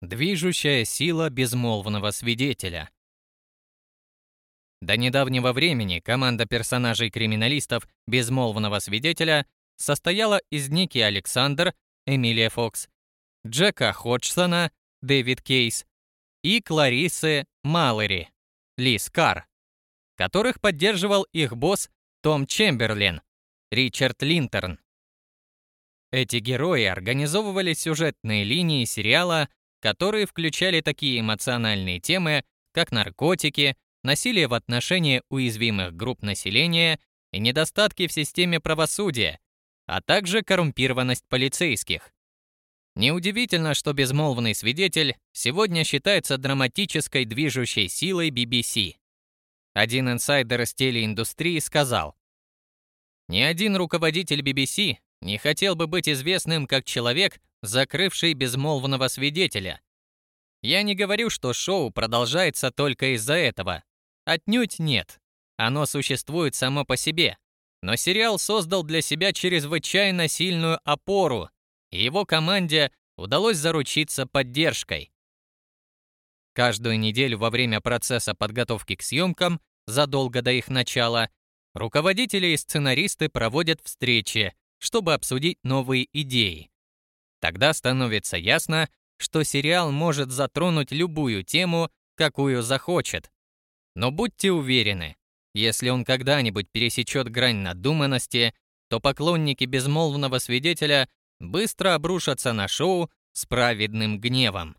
Движущая сила безмолвного свидетеля. До недавнего времени команда персонажей-криминалистов безмолвного свидетеля состояла из Ники Александр, Эмилия Фокс, Джека Ходжсона, Дэвид Кейс и Кларисы Маллери, Лиз Карр, которых поддерживал их босс Том Чемберлин, Ричард Линтерн. Эти герои организовывали сюжетные линии сериала которые включали такие эмоциональные темы, как наркотики, насилие в отношении уязвимых групп населения и недостатки в системе правосудия, а также коррумпированность полицейских. Неудивительно, что безмолвный свидетель сегодня считается драматической движущей силой BBC. Один инсайдер из телеиндустрии сказал, «Ни один руководитель BBC не хотел бы быть известным как человек, закрывший безмолвного свидетеля. Я не говорю, что шоу продолжается только из-за этого. Отнюдь нет. Оно существует само по себе. Но сериал создал для себя чрезвычайно сильную опору, и его команде удалось заручиться поддержкой. Каждую неделю во время процесса подготовки к съемкам, задолго до их начала, руководители и сценаристы проводят встречи, чтобы обсудить новые идеи. Тогда становится ясно, что сериал может затронуть любую тему, какую захочет. Но будьте уверены, если он когда-нибудь пересечет грань надуманности, то поклонники безмолвного свидетеля быстро обрушатся на шоу с праведным гневом.